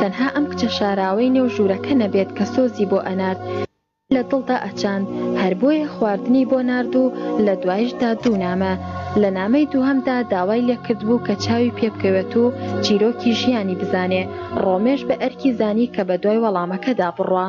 تەنها ئەم کچە شاراوەی نێو ژوورەکە نەبێت کە سۆزی بۆ ئەنارد، لە دڵدا ئەچاند، هەر بۆیە خواردنی بۆ نارد و لە دوایشدا دوو نامە، لە نامەی دووهەمدا داوای لێکردبوو کە چاوی پێ بکەوێت و چیرۆکی ژیانی بزانێ، ڕۆمێش بە ئەرکی زانی کە بە دوای وەڵامەکەدا بڕوا.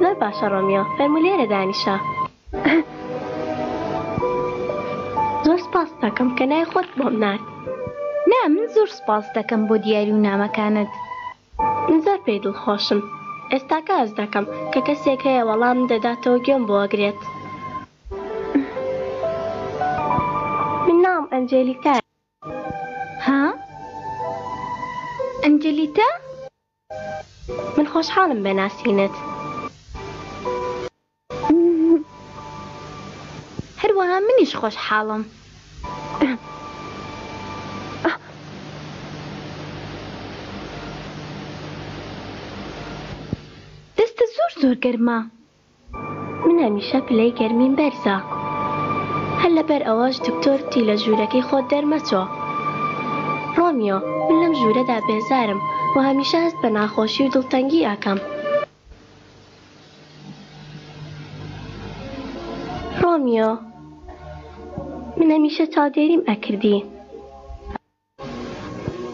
زۆر باشە ڕۆمیۆ فەرموو لێرە دانیشە زۆر سپاس دەکەم کە نای خۆت بۆم نات نا من زۆر سپاس دەکەم بۆ دیاری و نامەکانت من زۆر پێی دڵخۆشم ئێستاکە هەست دەکەم کە کەسێک هەیە وەڵام دەداتەوە گوێم بۆ ئەگرێت من ناوم ئەنجێلیکا ها ئەنجلیتا من خۆشحاڵم بە ناسینت. هەروەها منیش خۆشحاڵم. دەستە زۆر زۆر گەرمە. من هەمیشە پلەی گەرمیم بەرزە هەر لەبەر ئەوەش دکتۆر تی لە ژوورەکەی خۆت دەرمەچۆ ڕۆمیۆ من لەم ژوورەدا بێزارم و هەمیشە هەست بە ناخۆشی و دڵتەنگی ئەکەم ڕۆمیۆ من هەمیشە چاودێریم ئەکردی.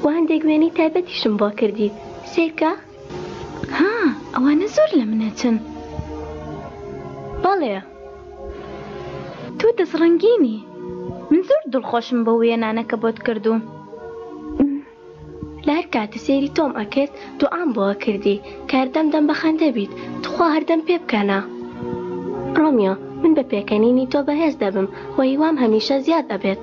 و هەندێک وێنەی تایبەتیشم بۆ کردیت سەیرکە. ها ئەوانە زۆر لە منە چن. بەڵێ تۆ دەست ڕەنگینی. من زۆر دڵخۆشم بەو وێنانە کە بۆت کردووم. لە هەر کاتە سەیری تۆم ئەکرد دوعام بۆ ئەکردی کە هەردەم دەم بە خەندە بیت توخوا هەردەم پێ بکەنە. ڕۆمیۆ، من بە پێکەنینی تۆ بەهێز دەبم و هیوام هەمیشە زیاد ئەبێت.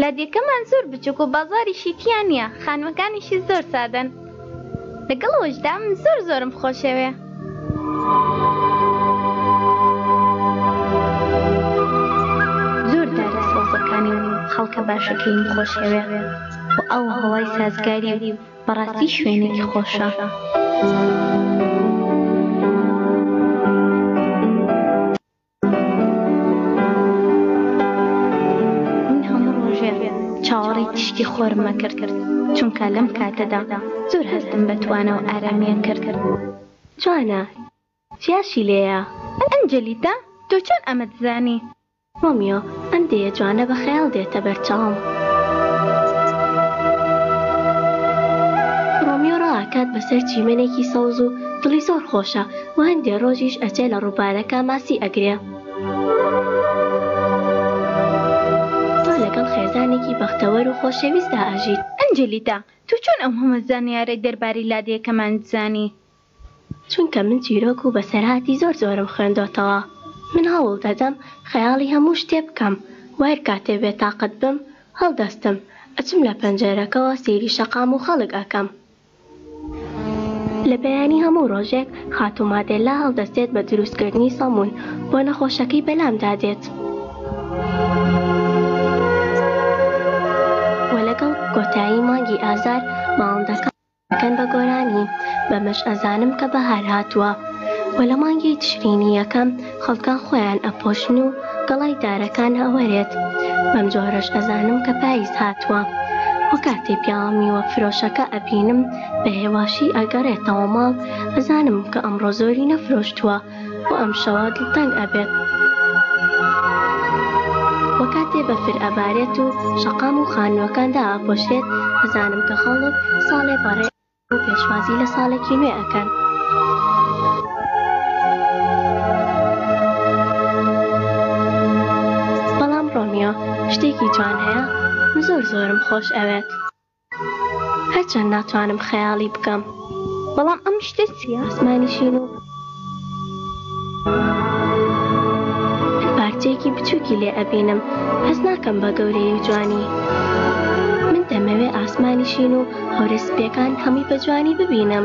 لادێکەمان زۆر بچووک و بازاریشی تیا نییە، خانمەکانیشی زۆر سادەن. لەگەڵ ئەوەشدا من زۆر زۆرم خۆشەوێ. زۆر دارە سەوزەکانی و خەڵکە باشەکەیم خۆشەوێ و ئاو و هەوای سازگاری و بەڕاستی شوێنێکی خۆشە. چاوەڕێی تشتی خۆرم مەکرد چونکە لەم کاتەدا زۆر هەستم بە توانە و ئارامیان کرد جوانە چیاشی لێیە ئەنجلیتا تۆ چۆن ئەمە دزانی ڕۆمیۆ ئەم دەیە جوانە بە خەیاڵ دێتە بەرچاوم ڕۆمیۆ ڕاکات بەسەر چیمەنێکی سەوز و دڵی زۆر خۆشە و هەندێ ڕۆژیش ئەچێ لە ڕووبارەکە ماسی ئەگرێ. تۆ لەگەڵ خێزانێکی بەختەوەر و خۆشەویستدا ئەژیت. ئەنجلیتا، تۆ چۆن ئەم هەمە زانیارەی دەربارەی لادێیەکەمانت زانی؟ چونکە من چیرۆک و بەسەرهاتی زۆر زۆرم خوێندۆتەوە. من هەوڵ دەدەم خەیاڵی هەموو شتێ بکەم و هەر کاتێ بێ تاقەت بم، هەڵدەستم، ئەچم لە پەنجەرەکەوە سەیری شەقام و خەڵک ئەکەم. لە بەیانی هەموو ڕۆژێک خاتوو مادێلا هەڵدەستێت بە دروستکردنی سەموون بۆ نەخۆشەکەی بەلامدا دێت و لەگەڵ کۆتایی مانگی ئازار ماڵندەکە دەکەن بە گۆرانی بەمەش ئەزانم کە بەهار هاتووە و لە مانگی تشرینی یەکەم خەڵکان خۆیان ئەپۆشن و گەڵای دارەکان ئەوەرێت بەم جۆرەش ئەزانم کە پایز هاتووە وە کاتێ پیاوە میوە فرۆشەکە ئەبینم بە هێواشی ئەگەڕێتەوە ماڵ ئەزانم کە ئەمڕۆ زۆری نەفرۆشتووە و ئەم شەوە دڵتەنگ ئەبێت وە کاتێ بەفر ئەبارێت و شەقام و خانووەکان دائەپۆشرێت ئەزانم کە خەڵک ساڵێ بەڕێ بۆ پێشوازی لە ساڵێکی نوێ ئەکەن. بەڵام ڕۆمیۆ شتێکی جوان هەیە من زۆر زۆرم خۆش ئەوێت. هەرچەند ناتوانم خەیاڵی بکەم. بەڵام ئەم شتە چییە؟ ئاسمانی شین و پارچەیەکی بچووکی لێ ئەبینم هەست ناکەم بە گەورەی و جوانی من دەمەوێ ئاسمانی شین و هەورە سپیەکان هەمووی بە جوانی ببینم.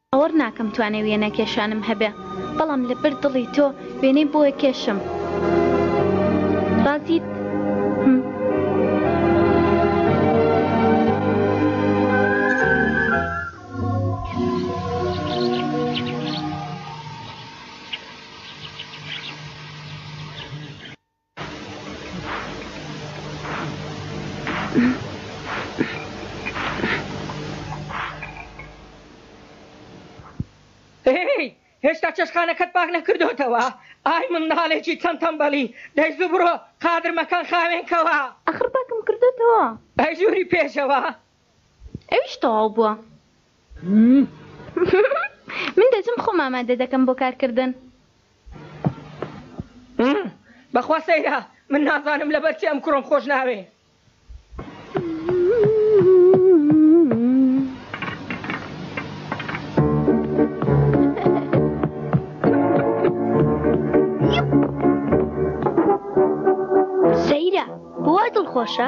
باوەڕ ناکەم توانای وێنە کێشانم هەبێ بەڵام لە بەر دڵی تۆ وێنەی بۆ ئەکێشم ڕازیت؟ ئێی هێشتا چێشتخانەکەت پاک نەکردۆتەوە ئای منداڵێکی چەند تەمبەڵی دەی زوو بڕۆ قادرمەکان خاوێن کەوە. ئاخر پاکم کردۆتەوە. ئەی ژووری پێشەوە؟ ئەویش تەواو بووە. من دەچم خۆم ئامادە دەکەم بۆ کارکردن. بەخوا سەیرە من نازانم لەبەر چی ئەم کوڕەم خۆش ناوێ. سەیرە بۆ وا دڵخۆشە؟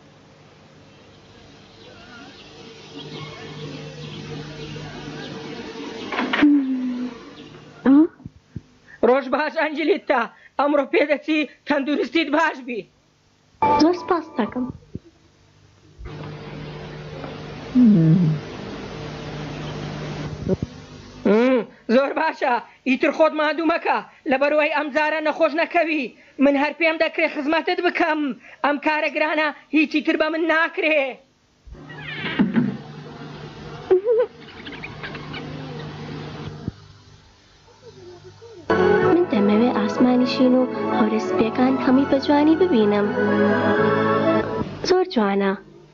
ڕۆژ باش ئەنجلیت تا ئەمڕۆ پێدەچی تەندروستیت باش بی زۆر سپاس دەکەم زۆر باشە ئیتر خۆت مادوو مەکە لە بەرەوەی ئەمجارە نەخۆش نەکەوی من هەر پێم دەکرێ خزمەتت بکەم، ئەم کارە گرانە هیچی تر بە من ناکرێ. من دەمەوێ ئاسمانی شین و هەورە سپییەکان هەمووی بە جوانی ببینم. زۆر جوانە.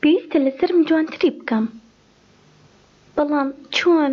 پێویستە لەسەرم جوانتری بکەم بەڵام چۆن؟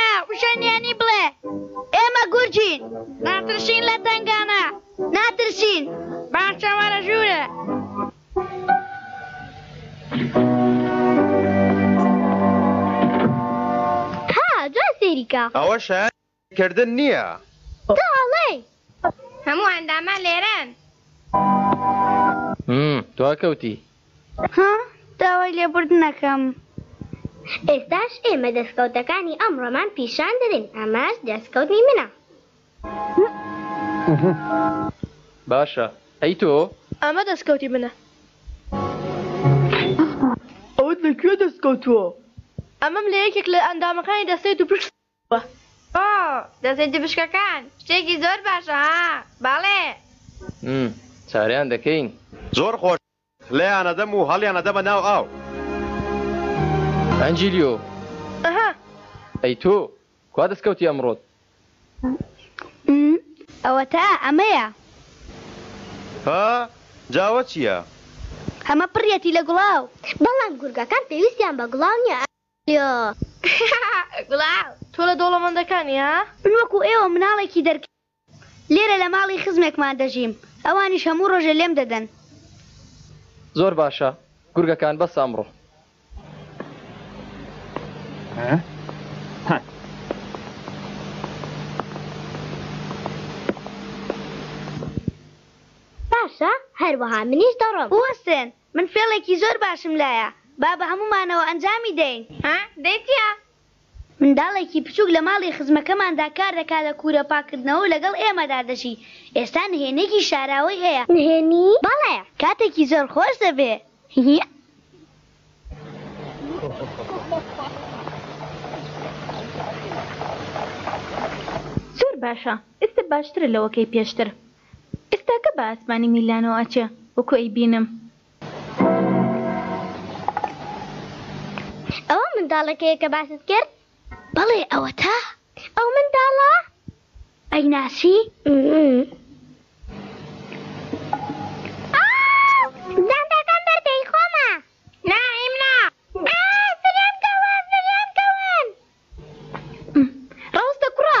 ئا حوشەین یانی بڵێ ئێمە گورجین. ناترسین لە دەنگانە ناترسین. باشە وەرە ژوورێ. ئەوە شایەنی قسەکردن نییە. تۆ ئەڵێی هەموو ئەندامان لێرەن. مم دواکەوتی. ها داوای لێبوردنەکەم. ئێستاش ئێمە دەستکەوتەکانی ئەمڕۆمان پیشان دەدەین ئەمەش دەستکەوتنی منە. باشە ئەی تۆ؟ ئەمە دەستکەوتی منە. ئەوەت لە کوێ دەستکەوتووە؟ ئەمەم لە یەکێک لە ئەندامەکانی دەستەی دووپشک. ئۆۆ دەستی تبشکەکان شتێکی زۆر باشە ها بەڵێ. م چاریان دەکەین. زۆر خۆش لێیان ئەدەم و هەڵیان ئەدەمە ناو ئاو. ئەنجیلیۆ ئەها. ئەی تۆ کوا دەسکەوتی ئەمڕۆت. م ئەوەتا ئەمەیە. ها جا ئەوە چیە. ئەمە پڕیەتی لە گڵاو. بەڵام گورگەکان پێویستیان بە گڵاو نیە. تۆ لە دەوڵەمەندەکانی ها؟ من وەکو ئێوە مناڵێکی دەرکەوت لێرە لە ماڵی خزمێکمان دەژیم ئەوانیش هەموو ڕۆژێ لێم دەدەن. زۆر باشە گورگەکان بەس ئەمڕۆ. باشە هەروەها منیش دەڕۆم. بوەستێن من فێڵێکی زۆر باشم لایە. با بە هەموومانەوە ئەنجامی دەین. ها؟ دەی چییە؟ منداڵێکی بچووک لە ماڵی خزمەکەماندا کار دەکات لە کوورە پاککردنەوە و لەگەڵ ئێمەدا دەژی. ئێستا نهێنییەکی شاراوەی هەیە. نهێنی؟ بەڵێ، کاتێکی زۆر خۆش دەبێ. هیهیە. زۆر باشە. ئێستا باشترە لەوەکەی پێشتر. ئێستاکە بە ئاسمانی میلانۆ ئەچێ وەکو ئەیبینم. ئەوە منداڵەکەیە کە باست کرد؟ بەڵێ ئەوەتا ئەو منداڵە؟ ئەیناسی؟ جانتاکان بەردەی خۆمە. نا ئیم نا. ئاا زریان کەون زریان کەون. ڕاستە کوڕە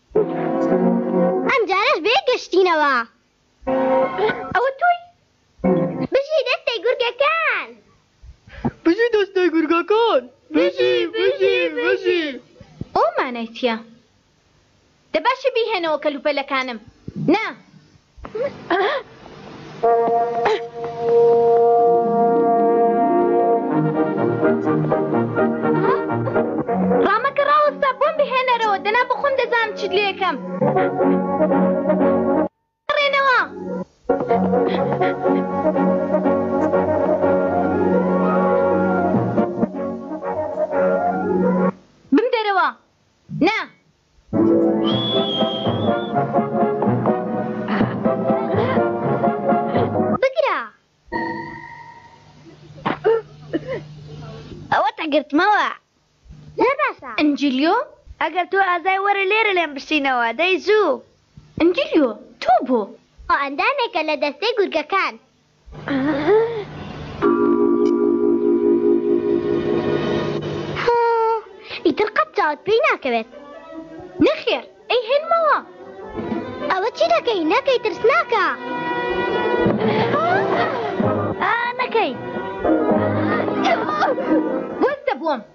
ئەم جارەش بەیەک گەشتینەوە. ئەوە تۆی؟ بژی دەستەی گورگەکان. بژی دەستەی گورگەکان. بژی بژی بژی. ئەوە مانای چیە؟ دە باشە بیهێنەوە کەلوپەلەکانم. نا. ڕامەکە ڕاوەستا بۆم بهێنەرەوە دەنا بخۆم دەزانم چیت لێکەم ڕێنەوە بم دەرەوە نا بگرە! ئەوەت ئەگرتمەوە. زۆر باشە. ئەنجیلیۆ، ئەگەر تۆ ئازای وەرە لێرە لێم بشینەوە. دەی زوو. ئەنجیلیۆ، تۆ بۆ؟ ئەوە ئەندامێکە لە دەستەی گورگەکان. ئیتر قەت چاوت پێی ناکەوێت نەخێر ئەی هێنمەوە ئەوە چی دەکەی نەکەی ترسناکە نەکەی وەستە بووم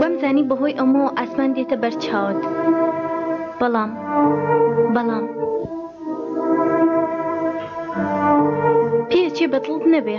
وامزانی بەهۆی ئەمەوە ئاسمان دێتە بەر چاوت بەڵام بەڵام پێچێ بەدڵت نەبێ.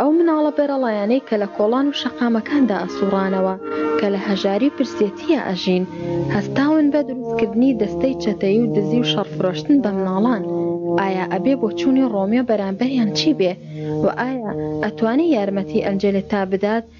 ئەو مناڵە بەرەڵایانەی کە لە کۆڵان و شەقامەکاندا ئەسوڕانەوە کە لە هەژاری و برسێتیە ئەژین هەستاون بە دروست کردنی دەستەی چەتەیی و دزی و شەڕ فرۆشتن بە مناڵان ئایا ئەبێ بۆچونی ڕۆمیۆ بەرامبەریان چی بێ وە ئایا ئەتوانێ یارمەتی ئەنجێلێتا بدات